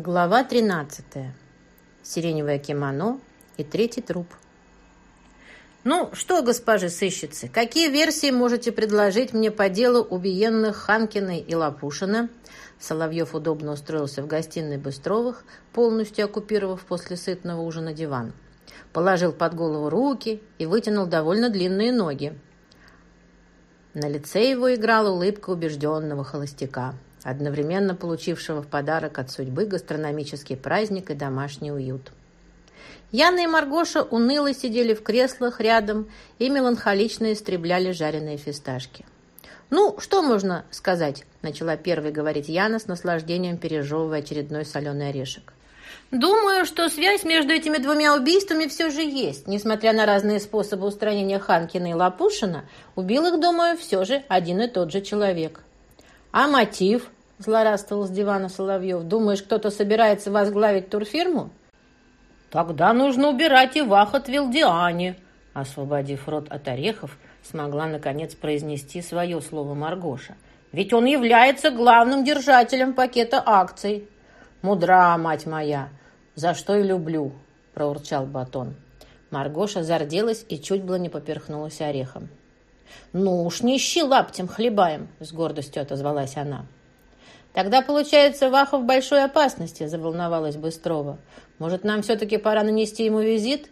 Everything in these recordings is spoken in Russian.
Глава 13. Сиреневое кимоно и третий труп. «Ну что, госпожи сыщицы, какие версии можете предложить мне по делу убиенных Ханкиной и Лапушина?» Соловьев удобно устроился в гостиной Быстровых, полностью оккупировав после сытного ужина диван. Положил под голову руки и вытянул довольно длинные ноги. На лице его играла улыбка убежденного холостяка одновременно получившего в подарок от судьбы гастрономический праздник и домашний уют. Яна и Маргоша уныло сидели в креслах рядом и меланхолично истребляли жареные фисташки. «Ну, что можно сказать?» – начала первой говорить Яна с наслаждением пережевывая очередной соленый орешек. «Думаю, что связь между этими двумя убийствами все же есть. Несмотря на разные способы устранения Ханкина и Лапушина, убил их, думаю, все же один и тот же человек». «А мотив?» – злорадствовал с дивана Соловьев. «Думаешь, кто-то собирается возглавить турфирму?» «Тогда нужно убирать и Вахот Вилдиане», – освободив рот от орехов, смогла, наконец, произнести свое слово Маргоша. «Ведь он является главным держателем пакета акций». «Мудра, мать моя! За что и люблю!» – проурчал Батон. Маргоша зарделась и чуть было не поперхнулась орехом. «Ну уж не ищи лаптем хлебаем!» — с гордостью отозвалась она. «Тогда, получается, Ваха в большой опасности», — заволновалась Быстрова. «Может, нам все-таки пора нанести ему визит?»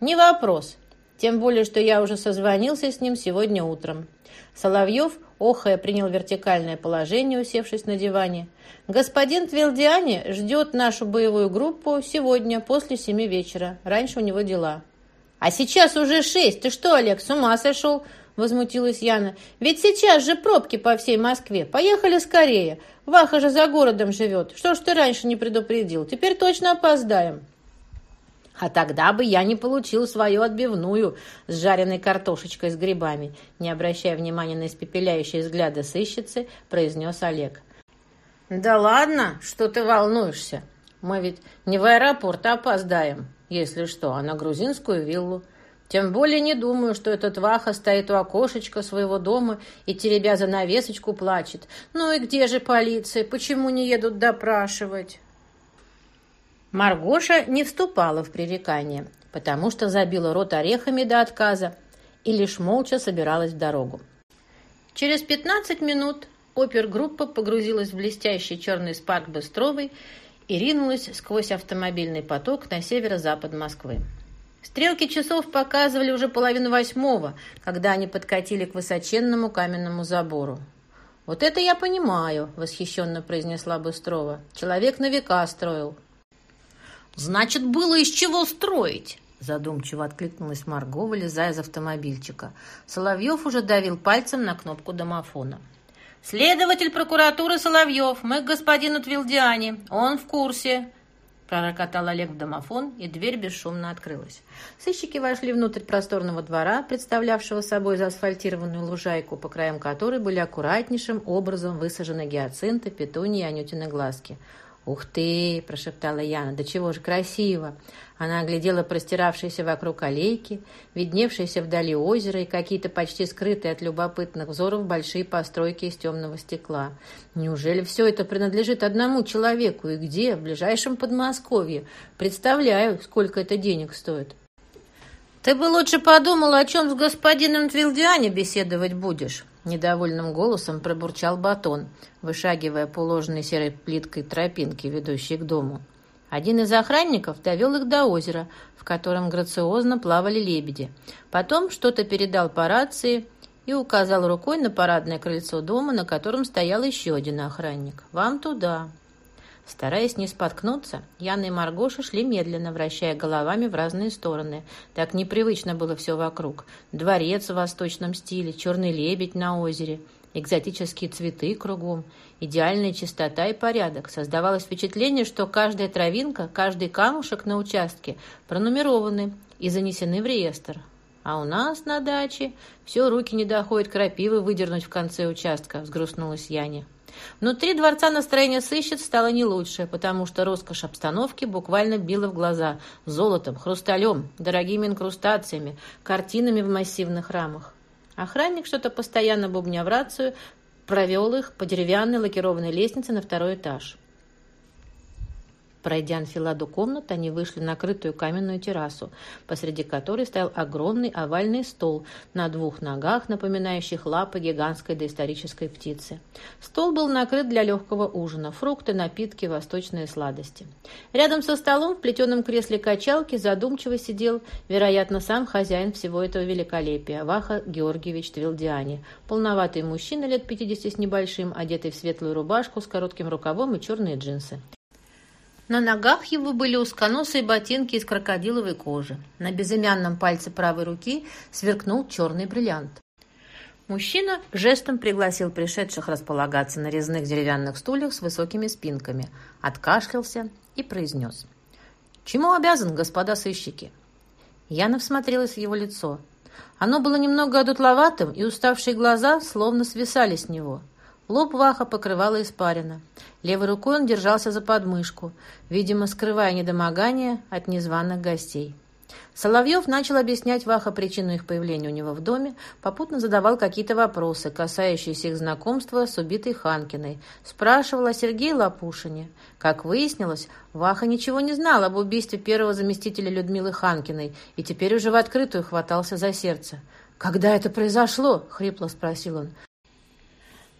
«Не вопрос. Тем более, что я уже созвонился с ним сегодня утром». Соловьев, охая, принял вертикальное положение, усевшись на диване. «Господин Твилдиани ждет нашу боевую группу сегодня после семи вечера. Раньше у него дела». «А сейчас уже шесть. Ты что, Олег, с ума сошел?» Возмутилась Яна. «Ведь сейчас же пробки по всей Москве. Поехали скорее. Ваха же за городом живет. Что ж ты раньше не предупредил? Теперь точно опоздаем». А тогда бы я не получил свою отбивную с жареной картошечкой с грибами, не обращая внимания на испепеляющие взгляды сыщицы, произнес Олег. «Да ладно, что ты волнуешься? Мы ведь не в аэропорт, а опоздаем, если что, а на грузинскую виллу. Тем более не думаю, что этот Ваха стоит у окошечка своего дома и, теребя за навесочку, плачет. «Ну и где же полиция? Почему не едут допрашивать?» Маргоша не вступала в пререкание, потому что забила рот орехами до отказа и лишь молча собиралась в дорогу. Через пятнадцать минут опергруппа погрузилась в блестящий черный спарк Быстровой и ринулась сквозь автомобильный поток на северо-запад Москвы. Стрелки часов показывали уже половину восьмого, когда они подкатили к высоченному каменному забору. «Вот это я понимаю», — восхищенно произнесла Быстрова. «Человек на века строил». «Значит, было из чего строить», — задумчиво откликнулась Марго, вылезая из автомобильчика. Соловьев уже давил пальцем на кнопку домофона. «Следователь прокуратуры Соловьев, мы к господину Твилдиане. Он в курсе», Пророкотал Олег в домофон, и дверь бесшумно открылась. Сыщики вошли внутрь просторного двора, представлявшего собой заасфальтированную лужайку, по краям которой были аккуратнейшим образом высажены гиацинты, петунии и анютины глазки. «Ух ты!» – прошептала Яна. «Да чего же красиво!» Она оглядела простиравшиеся вокруг аллейки, видневшиеся вдали озеро и какие-то почти скрытые от любопытных взоров большие постройки из темного стекла. Неужели все это принадлежит одному человеку? И где? В ближайшем Подмосковье. Представляю, сколько это денег стоит. «Ты бы лучше подумала, о чем с господином Твилдиане беседовать будешь», недовольным голосом пробурчал Батон, вышагивая по ложной серой плиткой тропинки, ведущей к дому. Один из охранников довел их до озера, в котором грациозно плавали лебеди. Потом что-то передал по рации и указал рукой на парадное крыльцо дома, на котором стоял еще один охранник. «Вам туда». Стараясь не споткнуться, Яна и Маргоша шли медленно, вращая головами в разные стороны. Так непривычно было все вокруг. Дворец в восточном стиле, черный лебедь на озере – экзотические цветы кругом, идеальная чистота и порядок. Создавалось впечатление, что каждая травинка, каждый камушек на участке пронумерованы и занесены в реестр. А у нас на даче все руки не доходят крапивы выдернуть в конце участка, взгрустнулась Яня. Внутри дворца настроение сыщет стало не лучше, потому что роскошь обстановки буквально била в глаза золотом, хрусталем, дорогими инкрустациями, картинами в массивных рамах. Охранник, что-то постоянно бубня в рацию, провел их по деревянной лакированной лестнице на второй этаж. Пройдя анфиладу комнат, они вышли на крытую каменную террасу, посреди которой стоял огромный овальный стол на двух ногах, напоминающих лапы гигантской доисторической птицы. Стол был накрыт для легкого ужина, фрукты, напитки, восточные сладости. Рядом со столом в плетеном кресле качалки задумчиво сидел, вероятно, сам хозяин всего этого великолепия, Ваха Георгиевич Твилдиани, полноватый мужчина лет 50 с небольшим, одетый в светлую рубашку с коротким рукавом и черные джинсы. На ногах его были узконосые ботинки из крокодиловой кожи. На безымянном пальце правой руки сверкнул черный бриллиант. Мужчина жестом пригласил пришедших располагаться на резных деревянных стульях с высокими спинками, откашлялся и произнес. «Чему обязан, господа сыщики?» Яна всмотрелась в его лицо. Оно было немного одутловатым, и уставшие глаза словно свисали с него – Лоб Ваха покрывала испарина. Левой рукой он держался за подмышку, видимо, скрывая недомогание от незваных гостей. Соловьев начал объяснять Ваха причину их появления у него в доме, попутно задавал какие-то вопросы, касающиеся их знакомства с убитой Ханкиной. Спрашивал о Сергее Лапушине. Как выяснилось, Ваха ничего не знал об убийстве первого заместителя Людмилы Ханкиной и теперь уже в открытую хватался за сердце. «Когда это произошло?» — хрипло спросил он.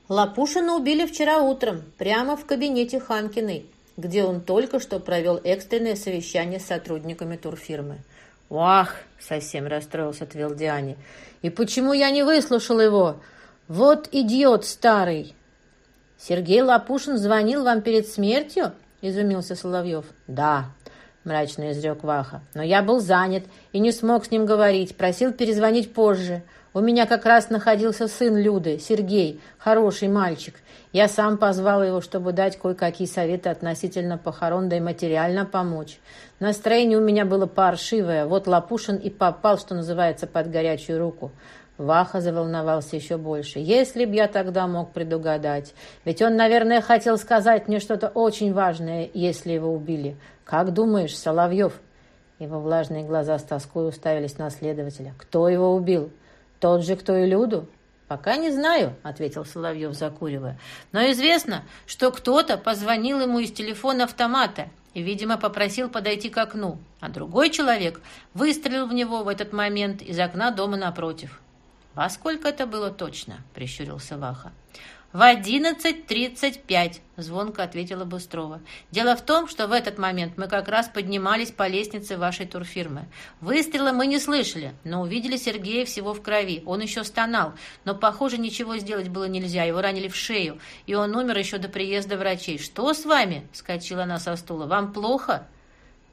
Лапушина убили вчера утром, прямо в кабинете Ханкиной, где он только что провел экстренное совещание с сотрудниками турфирмы. «Вах!» — совсем расстроился Твилдиани. «И почему я не выслушал его? Вот идиот старый!» «Сергей Лапушин звонил вам перед смертью?» — изумился Соловьев. «Да», — мрачно изрек Ваха. «Но я был занят и не смог с ним говорить, просил перезвонить позже. У меня как раз находился сын Люды, Сергей, хороший мальчик. Я сам позвал его, чтобы дать кое-какие советы относительно похорон, да и материально помочь. Настроение у меня было паршивое. Вот Лапушин и попал, что называется, под горячую руку. Ваха заволновался еще больше. Если б я тогда мог предугадать. Ведь он, наверное, хотел сказать мне что-то очень важное, если его убили. Как думаешь, Соловьев? Его влажные глаза с тоской уставились на следователя. Кто его убил? «Тот же, кто и Люду?» «Пока не знаю», — ответил Соловьев, закуривая. «Но известно, что кто-то позвонил ему из телефона автомата и, видимо, попросил подойти к окну, а другой человек выстрелил в него в этот момент из окна дома напротив». «Во сколько это было точно?» — прищурился Ваха. «В одиннадцать тридцать пять», — звонко ответила Быстрова. «Дело в том, что в этот момент мы как раз поднимались по лестнице вашей турфирмы. Выстрела мы не слышали, но увидели Сергея всего в крови. Он еще стонал, но, похоже, ничего сделать было нельзя. Его ранили в шею, и он умер еще до приезда врачей. «Что с вами?» — скачала она со стула. «Вам плохо?»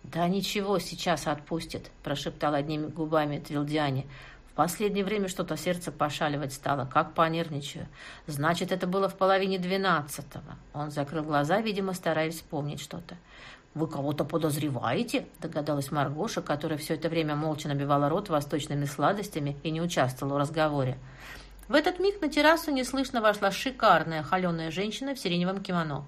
«Да ничего, сейчас отпустит», — прошептал одними губами Твилдиане последнее время что-то сердце пошаливать стало, как понервничаю. Значит, это было в половине двенадцатого. Он закрыл глаза, видимо, стараясь вспомнить что-то. «Вы кого-то подозреваете?» – догадалась Маргоша, которая все это время молча набивала рот восточными сладостями и не участвовала в разговоре. В этот миг на террасу неслышно вошла шикарная холеная женщина в сиреневом кимоно.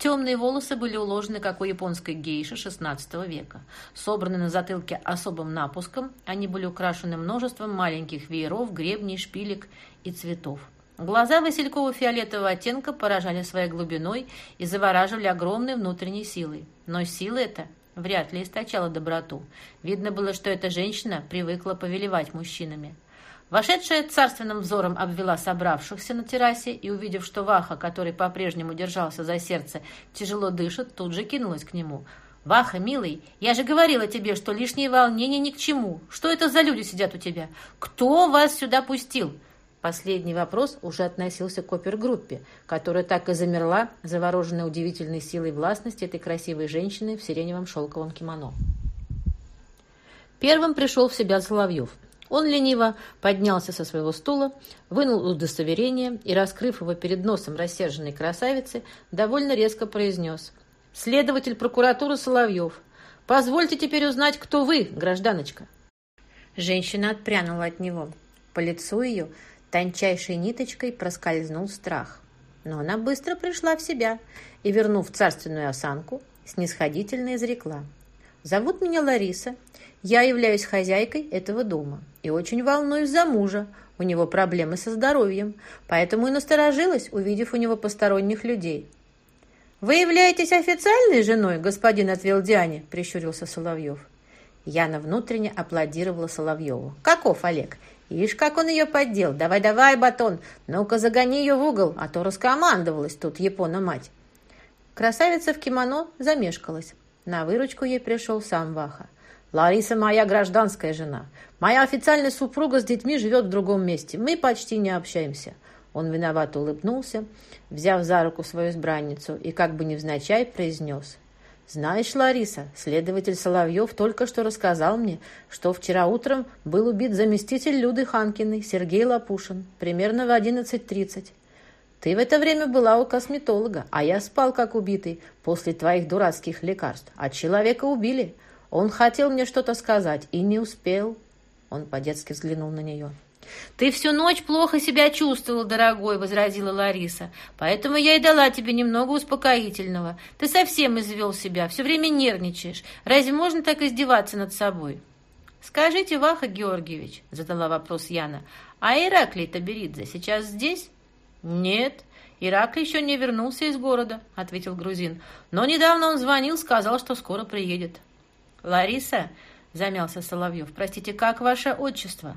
Темные волосы были уложены, как у японской гейши XVI века. Собраны на затылке особым напуском, они были украшены множеством маленьких вееров, гребней, шпилек и цветов. Глаза васильково-фиолетового оттенка поражали своей глубиной и завораживали огромной внутренней силой. Но сила эта вряд ли источала доброту. Видно было, что эта женщина привыкла повелевать мужчинами. Вошедшая царственным взором обвела собравшихся на террасе и, увидев, что Ваха, который по-прежнему держался за сердце, тяжело дышит, тут же кинулась к нему. «Ваха, милый, я же говорила тебе, что лишние волнения ни к чему. Что это за люди сидят у тебя? Кто вас сюда пустил?» Последний вопрос уже относился к опергруппе, которая так и замерла, завороженная удивительной силой властности этой красивой женщины в сиреневом шелковом кимоно. Первым пришел в себя Соловьев – он лениво поднялся со своего стула, вынул удостоверение и, раскрыв его перед носом рассерженной красавицы, довольно резко произнес. «Следователь прокуратуры Соловьев, позвольте теперь узнать, кто вы, гражданочка». Женщина отпрянула от него. По лицу ее тончайшей ниточкой проскользнул страх. Но она быстро пришла в себя и, вернув царственную осанку, снисходительно изрекла. «Зовут меня Лариса. Я являюсь хозяйкой этого дома и очень волнуюсь за мужа. У него проблемы со здоровьем, поэтому и насторожилась, увидев у него посторонних людей. «Вы являетесь официальной женой, господин Отвелдиане?» – прищурился Соловьев. Яна внутренне аплодировала Соловьеву. «Каков Олег? Ишь, как он ее поддел! Давай-давай, батон! Ну-ка, загони ее в угол, а то раскомандовалась тут Япона-мать!» Красавица в кимоно замешкалась. На выручку ей пришел сам Ваха. «Лариса моя гражданская жена. Моя официальная супруга с детьми живет в другом месте. Мы почти не общаемся». Он виновато улыбнулся, взяв за руку свою избранницу, и как бы невзначай произнес. «Знаешь, Лариса, следователь Соловьев только что рассказал мне, что вчера утром был убит заместитель Люды Ханкиной, Сергей Лапушин, примерно в 11.30. Ты в это время была у косметолога, а я спал как убитый после твоих дурацких лекарств. А человека убили. Он хотел мне что-то сказать и не успел». Он по-детски взглянул на нее. «Ты всю ночь плохо себя чувствовал, дорогой», — возразила Лариса. «Поэтому я и дала тебе немного успокоительного. Ты совсем извел себя, все время нервничаешь. Разве можно так издеваться над собой?» «Скажите, Ваха Георгиевич», — задала вопрос Яна, «а Ираклий Таберидзе сейчас здесь?» «Нет, Ираклий еще не вернулся из города», — ответил грузин. «Но недавно он звонил, сказал, что скоро приедет». «Лариса», — замялся Соловьев, — «простите, как ваше отчество?»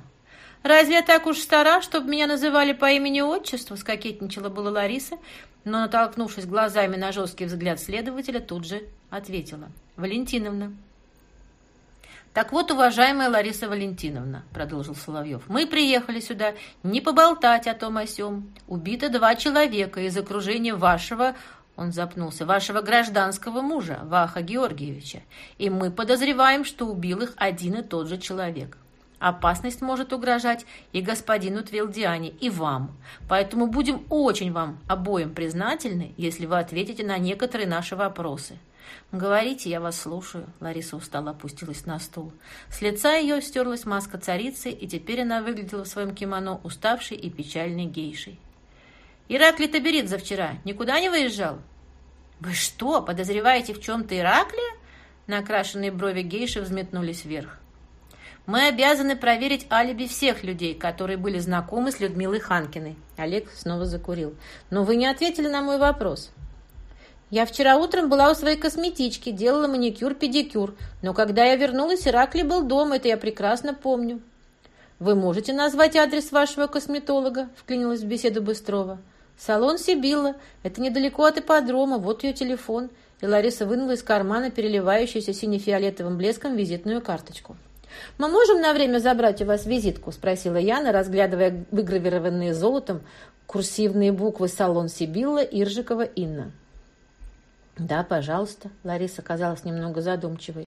«Разве я так уж стара, чтобы меня называли по имени-отчеству?» — скокетничала была Лариса, но, натолкнувшись глазами на жесткий взгляд следователя, тут же ответила. «Валентиновна». «Так вот, уважаемая Лариса Валентиновна», — продолжил Соловьев, «мы приехали сюда не поболтать о том о сём. Убито два человека из окружения вашего он запнулся. «Вашего гражданского мужа, Ваха Георгиевича. И мы подозреваем, что убил их один и тот же человек. Опасность может угрожать и господину Твилдиане, и вам. Поэтому будем очень вам обоим признательны, если вы ответите на некоторые наши вопросы. «Говорите, я вас слушаю», — Лариса устало опустилась на стул. С лица ее стерлась маска царицы, и теперь она выглядела в своем кимоно уставшей и печальной гейшей. «Ираклий Таберидзе вчера никуда не выезжал?» «Вы что, подозреваете в чем-то Ираклия?» Накрашенные брови гейши взметнулись вверх. Мы обязаны проверить алиби всех людей, которые были знакомы с Людмилой Ханкиной. Олег снова закурил. Но вы не ответили на мой вопрос. Я вчера утром была у своей косметички, делала маникюр-педикюр. Но когда я вернулась, Иракли был дома, это я прекрасно помню. Вы можете назвать адрес вашего косметолога? Вклинилась в беседу Быстрова. Салон Сибилла. Это недалеко от ипподрома. Вот ее телефон. И Лариса вынула из кармана переливающуюся сине-фиолетовым блеском визитную карточку. «Мы можем на время забрать у вас визитку?» – спросила Яна, разглядывая выгравированные золотом курсивные буквы «Салон Сибилла» Иржикова Инна. «Да, пожалуйста», – Лариса казалась немного задумчивой.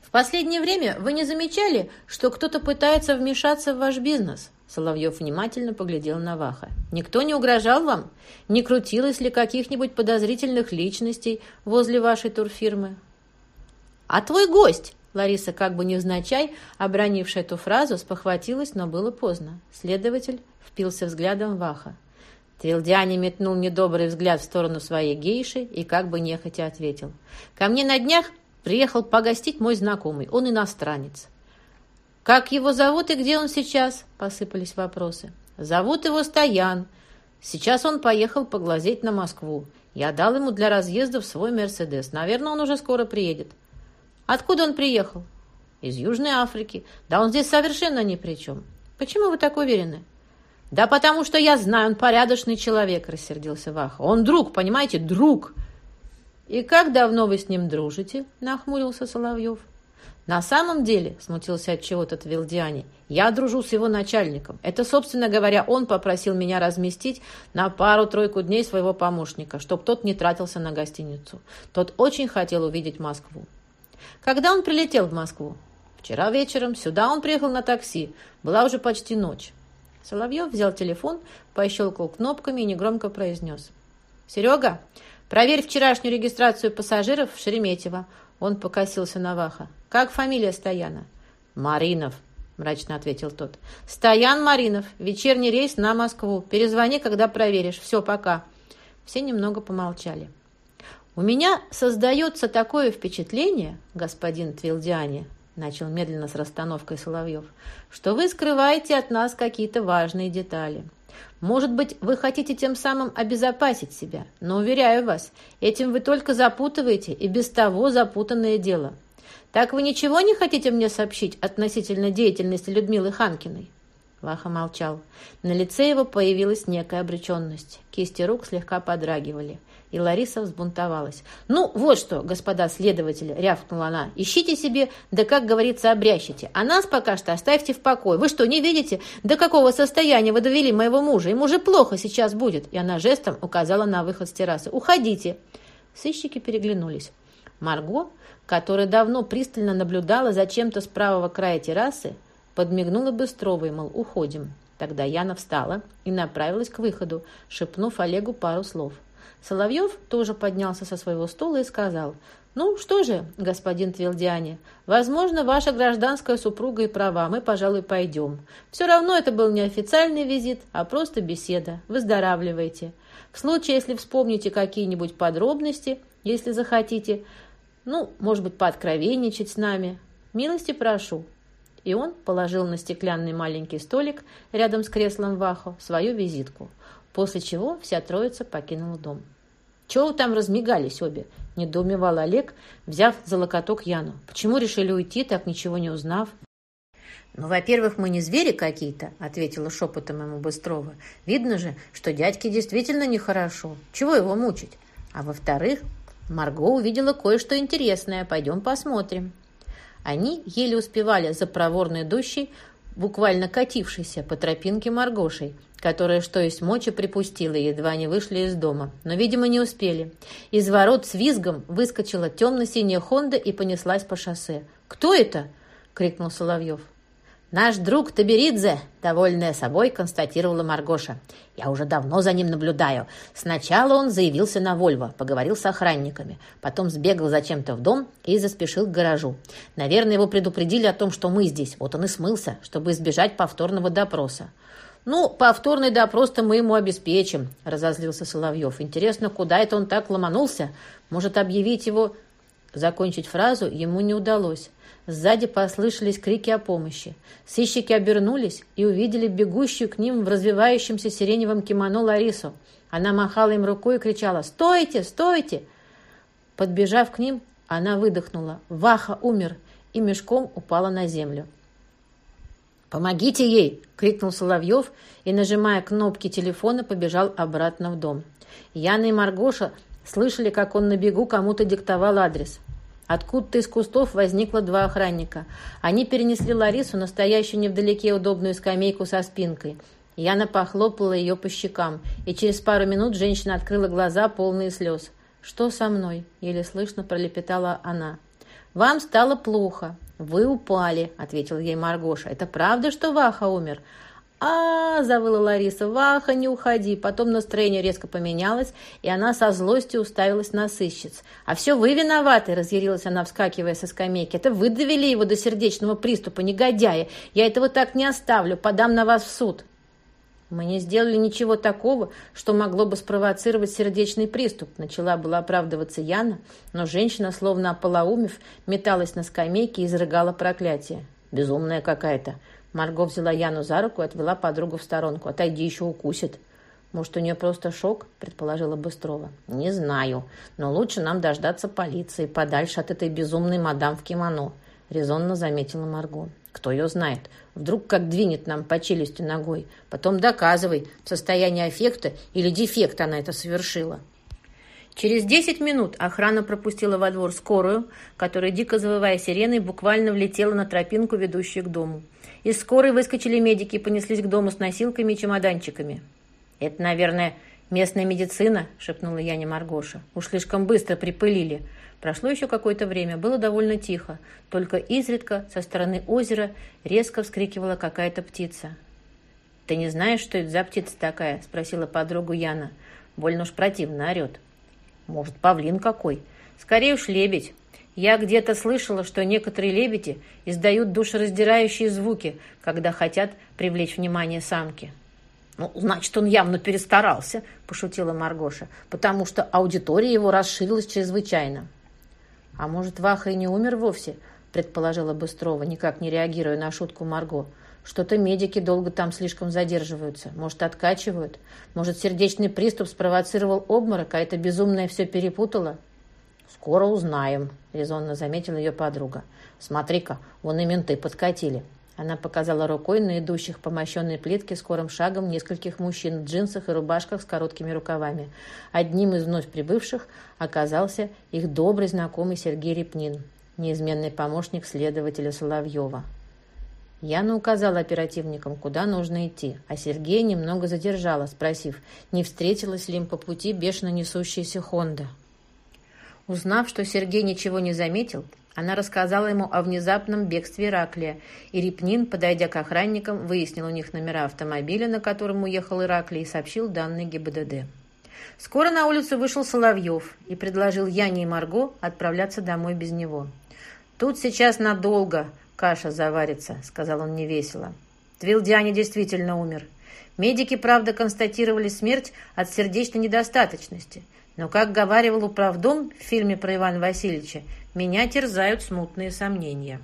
«В последнее время вы не замечали, что кто-то пытается вмешаться в ваш бизнес?» Соловьев внимательно поглядел на Ваха. «Никто не угрожал вам? Не крутилось ли каких-нибудь подозрительных личностей возле вашей турфирмы?» «А твой гость?» Лариса, как бы невзначай, обронившая эту фразу, спохватилась, но было поздно. Следователь впился взглядом Ваха. Трилдиане метнул недобрый взгляд в сторону своей гейши и как бы нехотя ответил. «Ко мне на днях приехал погостить мой знакомый, он иностранец». «Как его зовут и где он сейчас?» – посыпались вопросы. «Зовут его Стоян. Сейчас он поехал поглазеть на Москву. Я дал ему для разъезда в свой Мерседес. Наверное, он уже скоро приедет». Откуда он приехал? Из Южной Африки. Да он здесь совершенно ни при чем. Почему вы так уверены? Да потому что я знаю, он порядочный человек, рассердился Ваха. Он друг, понимаете, друг. И как давно вы с ним дружите? Нахмурился Соловьев. На самом деле, смутился от чего-то Твилдиане, я дружу с его начальником. Это, собственно говоря, он попросил меня разместить на пару-тройку дней своего помощника, чтобы тот не тратился на гостиницу. Тот очень хотел увидеть Москву. Когда он прилетел в Москву? Вчера вечером. Сюда он приехал на такси. Была уже почти ночь. Соловьев взял телефон, пощелкал кнопками и негромко произнес. «Серега, проверь вчерашнюю регистрацию пассажиров в Шереметьево». Он покосился на Ваха. «Как фамилия Стояна?» «Маринов», — мрачно ответил тот. «Стоян Маринов. Вечерний рейс на Москву. Перезвони, когда проверишь. Все, пока». Все немного помолчали. «У меня создается такое впечатление, господин Твилдиане, начал медленно с расстановкой Соловьев, что вы скрываете от нас какие-то важные детали. Может быть, вы хотите тем самым обезопасить себя, но, уверяю вас, этим вы только запутываете и без того запутанное дело. Так вы ничего не хотите мне сообщить относительно деятельности Людмилы Ханкиной?» Ваха молчал. На лице его появилась некая обреченность. Кисти рук слегка подрагивали. И Лариса взбунтовалась. «Ну, вот что, господа следователи!» — рявкнула она. «Ищите себе, да, как говорится, обрящите. А нас пока что оставьте в покое. Вы что, не видите, до какого состояния вы довели моего мужа? Ему же плохо сейчас будет!» И она жестом указала на выход с террасы. «Уходите!» Сыщики переглянулись. Марго, которая давно пристально наблюдала за чем-то с правого края террасы, подмигнула Быстровой, мол, уходим. Тогда Яна встала и направилась к выходу, шепнув Олегу пару слов. Соловьев тоже поднялся со своего стула и сказал, «Ну что же, господин Твилдиане, возможно, ваша гражданская супруга и права, мы, пожалуй, пойдем. Все равно это был не официальный визит, а просто беседа. Выздоравливайте. В случае, если вспомните какие-нибудь подробности, если захотите, ну, может быть, пооткровенничать с нами, милости прошу». И он положил на стеклянный маленький столик рядом с креслом Вахо свою визитку, после чего вся троица покинула дом. «Чего вы там размигались обе?» – недоумевал Олег, взяв за локоток Яну. «Почему решили уйти, так ничего не узнав?» «Ну, во-первых, мы не звери какие-то», — ответила шепотом ему Быстрова. «Видно же, что дядьке действительно нехорошо. Чего его мучить? А во-вторых, Марго увидела кое-что интересное. Пойдем посмотрим». Они еле успевали за проворной дущей, буквально катившейся по тропинке Маргошей, которая, что есть мочи, припустила, едва не вышли из дома. Но, видимо, не успели. Из ворот с визгом выскочила темно-синяя Хонда и понеслась по шоссе. «Кто это?» — крикнул Соловьев. «Наш друг Таберидзе», — довольная собой, констатировала Маргоша. «Я уже давно за ним наблюдаю. Сначала он заявился на Вольво, поговорил с охранниками, потом сбегал зачем-то в дом и заспешил к гаражу. Наверное, его предупредили о том, что мы здесь. Вот он и смылся, чтобы избежать повторного допроса. «Ну, повторный допрос-то мы ему обеспечим», — разозлился Соловьев. «Интересно, куда это он так ломанулся? Может, объявить его...» Закончить фразу ему не удалось. Сзади послышались крики о помощи. Сыщики обернулись и увидели бегущую к ним в развивающемся сиреневом кимоно Ларису. Она махала им рукой и кричала «Стойте! Стойте!». Подбежав к ним, она выдохнула «Ваха умер!» и мешком упала на землю. «Помогите ей!» — крикнул Соловьев и, нажимая кнопки телефона, побежал обратно в дом. Яна и Маргоша слышали, как он на бегу кому-то диктовал адрес. Откуда-то из кустов возникло два охранника. Они перенесли Ларису на стоящую невдалеке удобную скамейку со спинкой. Яна похлопала ее по щекам, и через пару минут женщина открыла глаза, полные слез. «Что со мной?» — еле слышно пролепетала она. «Вам стало плохо. «Вы упали», — ответил ей Маргоша. «Это правда, что Ваха умер?» А, завыла Лариса. «Ваха, не уходи!» Потом настроение резко поменялось, и она со злостью уставилась на сыщиц. «А все вы виноваты!» — разъярилась она, вскакивая со скамейки. «Это вы довели его до сердечного приступа, негодяя! Я этого так не оставлю, подам на вас в суд!» «Мы не сделали ничего такого, что могло бы спровоцировать сердечный приступ», начала была оправдываться Яна, но женщина, словно ополоумев, металась на скамейке и изрыгала проклятие. «Безумная какая-то!» Марго взяла Яну за руку и отвела подругу в сторонку. «Отойди, еще укусит!» «Может, у нее просто шок?» – предположила Быстрова. «Не знаю, но лучше нам дождаться полиции, подальше от этой безумной мадам в кимоно», – резонно заметила Марго. «Кто ее знает? Вдруг как двинет нам по челюсти ногой. Потом доказывай, в состоянии аффекта или дефекта она это совершила. Через десять минут охрана пропустила во двор скорую, которая, дико завывая сиреной, буквально влетела на тропинку, ведущую к дому. Из скорой выскочили медики и понеслись к дому с носилками и чемоданчиками. «Это, наверное, местная медицина», — шепнула Яня Маргоша. «Уж слишком быстро припылили. Прошло еще какое-то время, было довольно тихо, только изредка со стороны озера резко вскрикивала какая-то птица. «Ты не знаешь, что это за птица такая?» – спросила подругу Яна. «Больно уж противно орет». «Может, павлин какой?» «Скорее уж лебедь. Я где-то слышала, что некоторые лебеди издают душераздирающие звуки, когда хотят привлечь внимание самки». «Ну, значит, он явно перестарался», – пошутила Маргоша, «потому что аудитория его расширилась чрезвычайно». «А может, Ваха и не умер вовсе?» – предположила Быстрова, никак не реагируя на шутку Марго. Что-то медики долго там слишком задерживаются. Может, откачивают. Может, сердечный приступ спровоцировал обморок, а это безумное все перепутало. «Скоро узнаем», — резонно заметила ее подруга. «Смотри-ка, вон и менты подкатили». Она показала рукой на идущих по мощенной плитке скорым шагом нескольких мужчин в джинсах и рубашках с короткими рукавами. Одним из вновь прибывших оказался их добрый знакомый Сергей Репнин, неизменный помощник следователя Соловьева. Яна указала оперативникам, куда нужно идти, а Сергея немного задержала, спросив, не встретилась ли им по пути бешено несущаяся Хонда. Узнав, что Сергей ничего не заметил, она рассказала ему о внезапном бегстве Ираклия, и Репнин, подойдя к охранникам, выяснил у них номера автомобиля, на котором уехал Ираклий, и сообщил данные ГИБДД. Скоро на улицу вышел Соловьев и предложил Яне и Марго отправляться домой без него. «Тут сейчас надолго каша заварится», — сказал он невесело. Твилдиане действительно умер. Медики, правда, констатировали смерть от сердечной недостаточности. Но, как говаривал управдом в фильме про Ивана Васильевича, меня терзают смутные сомнения.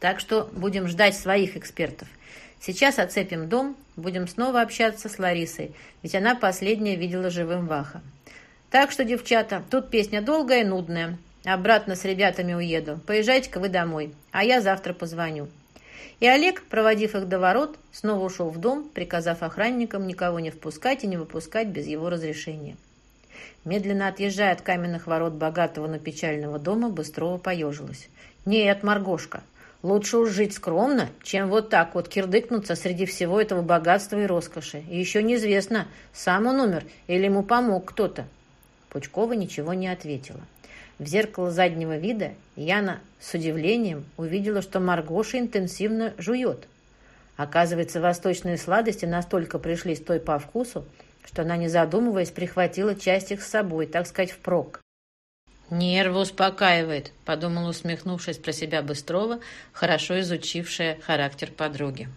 Так что будем ждать своих экспертов. Сейчас оцепим дом, будем снова общаться с Ларисой, ведь она последняя видела живым Ваха. Так что, девчата, тут песня долгая и нудная. Обратно с ребятами уеду. Поезжайте-ка вы домой, а я завтра позвоню. И Олег, проводив их до ворот, снова ушел в дом, приказав охранникам никого не впускать и не выпускать без его разрешения. Медленно отъезжая от каменных ворот богатого, но печального дома, Быстрова поежилась. «Нет, Маргошка, лучше уж жить скромно, чем вот так вот кирдыкнуться среди всего этого богатства и роскоши. И еще неизвестно, сам он умер или ему помог кто-то». Пучкова ничего не ответила. В зеркало заднего вида Яна с удивлением увидела, что Маргоша интенсивно жует. Оказывается, восточные сладости настолько пришлись той по вкусу, что она, не задумываясь, прихватила часть их с собой, так сказать, впрок. «Нервы успокаивает», — подумала, усмехнувшись про себя Быстрова, хорошо изучившая характер подруги.